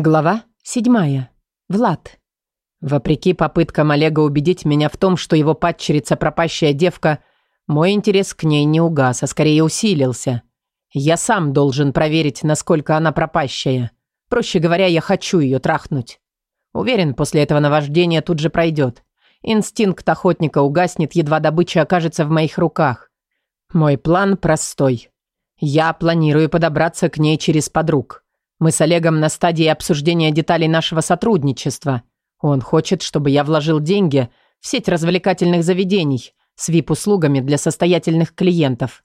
Глава 7. Влад. Вопреки попыткам Олега убедить меня в том, что его падчерица пропащая девка, мой интерес к ней не угас, а скорее усилился. Я сам должен проверить, насколько она пропащая. Проще говоря, я хочу ее трахнуть. Уверен, после этого наваждение тут же пройдет. Инстинкт охотника угаснет, едва добыча окажется в моих руках. Мой план простой. Я планирую подобраться к ней через подруг. Мы с Олегом на стадии обсуждения деталей нашего сотрудничества. Он хочет, чтобы я вложил деньги в сеть развлекательных заведений с VIP-услугами для состоятельных клиентов.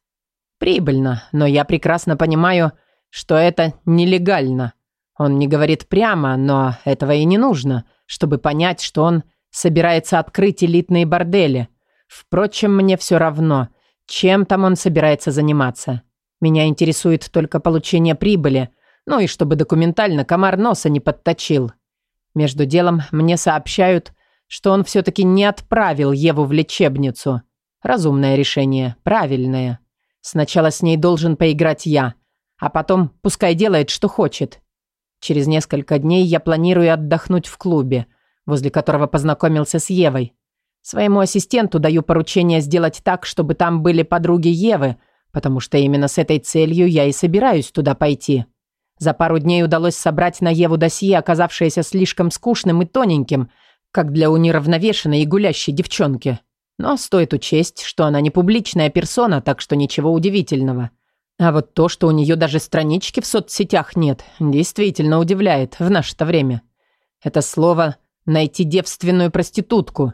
Прибыльно, но я прекрасно понимаю, что это нелегально. Он не говорит прямо, но этого и не нужно, чтобы понять, что он собирается открыть элитные бордели. Впрочем, мне все равно, чем там он собирается заниматься. Меня интересует только получение прибыли – ну и чтобы документально комар носа не подточил. Между делом мне сообщают, что он все-таки не отправил Еву в лечебницу. Разумное решение, правильное. Сначала с ней должен поиграть я, а потом пускай делает, что хочет. Через несколько дней я планирую отдохнуть в клубе, возле которого познакомился с Евой. Своему ассистенту даю поручение сделать так, чтобы там были подруги Евы, потому что именно с этой целью я и собираюсь туда пойти. За пару дней удалось собрать на Еву досье, оказавшееся слишком скучным и тоненьким, как для униравновешенной и гулящей девчонки. Но стоит учесть, что она не публичная персона, так что ничего удивительного. А вот то, что у нее даже странички в соцсетях нет, действительно удивляет в наше-то время. Это слово «найти девственную проститутку».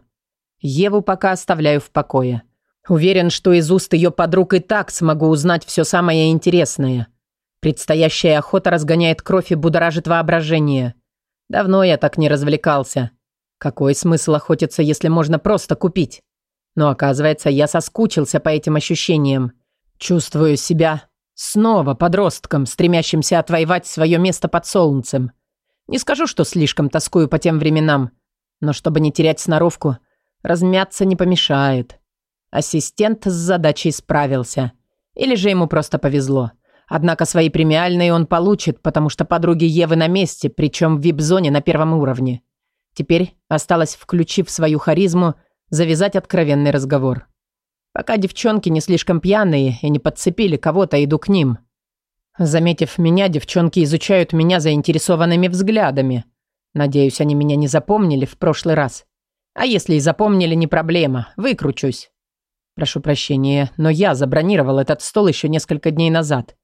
Еву пока оставляю в покое. Уверен, что из уст ее подруг и так смогу узнать все самое интересное – Предстоящая охота разгоняет кровь и будоражит воображение. Давно я так не развлекался. Какой смысл охотиться, если можно просто купить? Но оказывается, я соскучился по этим ощущениям. Чувствую себя снова подростком, стремящимся отвоевать свое место под солнцем. Не скажу, что слишком тоскую по тем временам, но чтобы не терять сноровку, размяться не помешает. Ассистент с задачей справился. Или же ему просто повезло. Однако свои премиальные он получит, потому что подруги Евы на месте, причем в вип-зоне на первом уровне. Теперь осталось, включив свою харизму, завязать откровенный разговор. Пока девчонки не слишком пьяные и не подцепили кого-то, иду к ним. Заметив меня, девчонки изучают меня заинтересованными взглядами. Надеюсь, они меня не запомнили в прошлый раз. А если и запомнили, не проблема, выкручусь. Прошу прощения, но я забронировал этот стол еще несколько дней назад.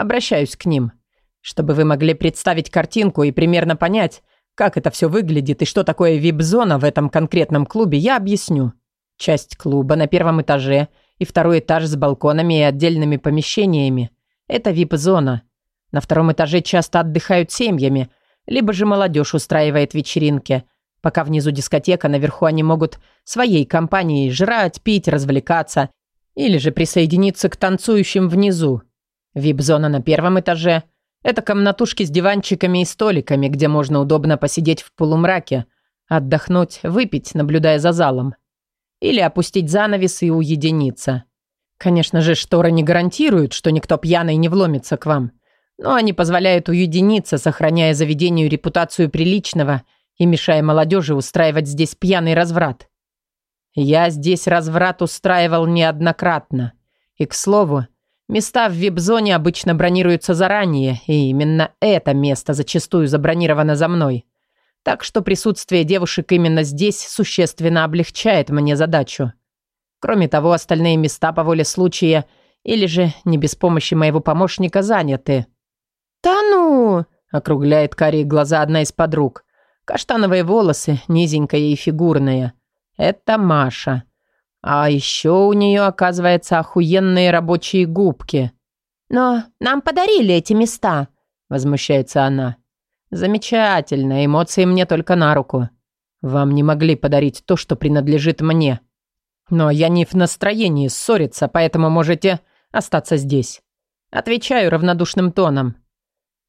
Обращаюсь к ним, чтобы вы могли представить картинку и примерно понять, как это все выглядит и что такое вип-зона в этом конкретном клубе, я объясню. Часть клуба на первом этаже и второй этаж с балконами и отдельными помещениями – это вип-зона. На втором этаже часто отдыхают семьями, либо же молодежь устраивает вечеринки – Пока внизу дискотека, наверху они могут своей компанией жрать, пить, развлекаться или же присоединиться к танцующим внизу. Вип-зона на первом этаже. Это комнатушки с диванчиками и столиками, где можно удобно посидеть в полумраке, отдохнуть, выпить, наблюдая за залом. Или опустить занавес и уединиться. Конечно же, шторы не гарантируют, что никто пьяный не вломится к вам. Но они позволяют уединиться, сохраняя заведению репутацию приличного и мешая молодежи устраивать здесь пьяный разврат. Я здесь разврат устраивал неоднократно. И, к слову, Места в вип-зоне обычно бронируются заранее, и именно это место зачастую забронировано за мной. Так что присутствие девушек именно здесь существенно облегчает мне задачу. Кроме того, остальные места по воле случая или же не без помощи моего помощника заняты. Та ну!» — округляет карие глаза одна из подруг. Каштановые волосы, низенькая и фигурная. Это Маша. А еще у нее, оказывается, охуенные рабочие губки. «Но нам подарили эти места», — возмущается она. «Замечательно, эмоции мне только на руку. Вам не могли подарить то, что принадлежит мне. Но я не в настроении ссориться, поэтому можете остаться здесь». Отвечаю равнодушным тоном.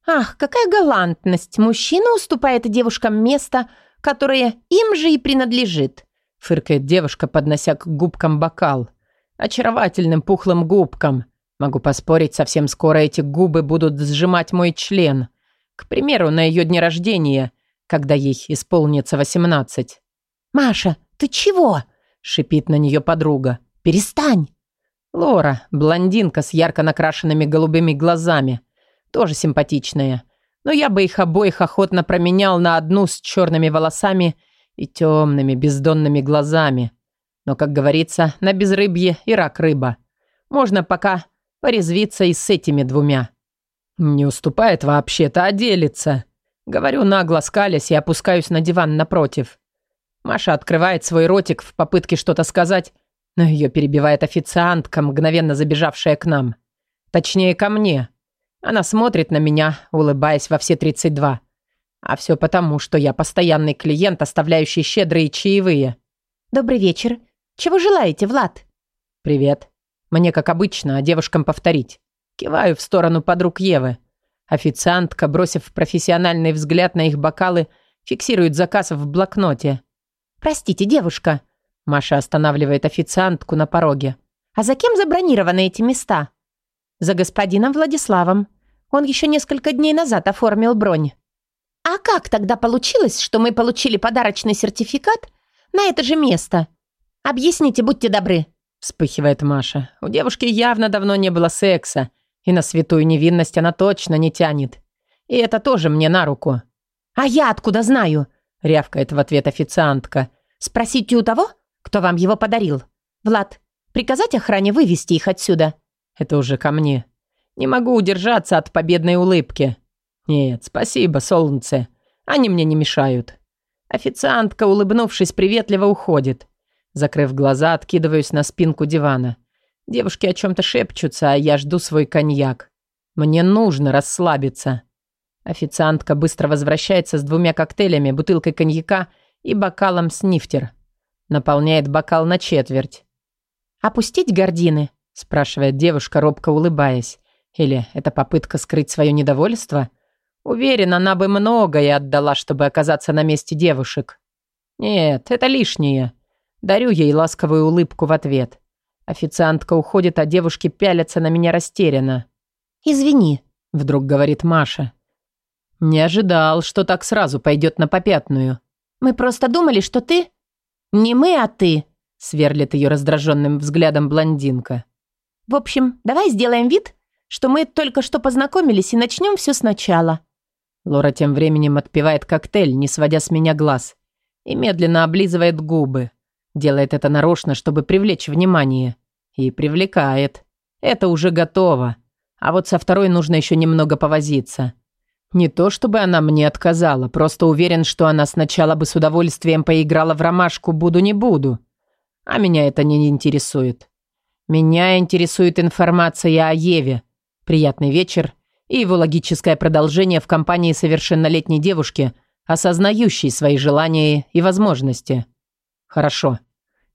«Ах, какая галантность! Мужчина уступает девушкам место, которое им же и принадлежит. Фыркает девушка, поднося к губкам бокал. Очаровательным пухлым губкам. Могу поспорить, совсем скоро эти губы будут сжимать мой член. К примеру, на ее дне рождения, когда ей исполнится 18. «Маша, ты чего?» – шипит на нее подруга. «Перестань!» Лора, блондинка с ярко накрашенными голубыми глазами. Тоже симпатичная. Но я бы их обоих охотно променял на одну с черными волосами – и темными бездонными глазами. Но, как говорится, на безрыбье и рак рыба. Можно пока порезвиться и с этими двумя. Не уступает вообще-то, а. Говорю нагло, скалясь и опускаюсь на диван напротив. Маша открывает свой ротик в попытке что-то сказать, но ее перебивает официантка, мгновенно забежавшая к нам. Точнее, ко мне. Она смотрит на меня, улыбаясь во все 32. А все потому, что я постоянный клиент, оставляющий щедрые чаевые. Добрый вечер. Чего желаете, Влад? Привет. Мне, как обычно, о девушкам повторить. Киваю в сторону подруг Евы. Официантка, бросив профессиональный взгляд на их бокалы, фиксирует заказ в блокноте. «Простите, девушка». Маша останавливает официантку на пороге. «А за кем забронированы эти места?» «За господином Владиславом. Он еще несколько дней назад оформил бронь». «А как тогда получилось, что мы получили подарочный сертификат на это же место? Объясните, будьте добры!» Вспыхивает Маша. У девушки явно давно не было секса, и на святую невинность она точно не тянет. И это тоже мне на руку. «А я откуда знаю?» — рявкает в ответ официантка. «Спросите у того, кто вам его подарил. Влад, приказать охране вывести их отсюда?» Это уже ко мне. Не могу удержаться от победной улыбки. «Нет, спасибо, солнце. Они мне не мешают». Официантка, улыбнувшись, приветливо уходит. Закрыв глаза, откидываюсь на спинку дивана. Девушки о чем-то шепчутся, а я жду свой коньяк. Мне нужно расслабиться. Официантка быстро возвращается с двумя коктейлями, бутылкой коньяка и бокалом снифтер. Наполняет бокал на четверть. «Опустить гордины?» – спрашивает девушка, робко улыбаясь. «Или это попытка скрыть свое недовольство?» Уверен, она бы многое отдала, чтобы оказаться на месте девушек. Нет, это лишнее. Дарю ей ласковую улыбку в ответ. Официантка уходит, а девушки пялятся на меня растерянно. «Извини», — вдруг говорит Маша. «Не ожидал, что так сразу пойдет на попятную». «Мы просто думали, что ты...» «Не мы, а ты», — сверлит ее раздраженным взглядом блондинка. «В общем, давай сделаем вид, что мы только что познакомились и начнем все сначала. Лора тем временем отпивает коктейль, не сводя с меня глаз, и медленно облизывает губы. Делает это нарочно, чтобы привлечь внимание. И привлекает. Это уже готово. А вот со второй нужно еще немного повозиться. Не то чтобы она мне отказала, просто уверен, что она сначала бы с удовольствием поиграла в ромашку «буду-не буду». А меня это не интересует. Меня интересует информация о Еве. Приятный вечер и его логическое продолжение в компании совершеннолетней девушки, осознающей свои желания и возможности. Хорошо.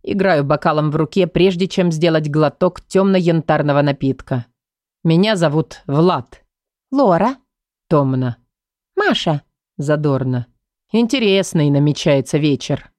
Играю бокалом в руке, прежде чем сделать глоток темно-янтарного напитка. Меня зовут Влад. Лора. Томно. Маша. Задорно. Интересный намечается вечер.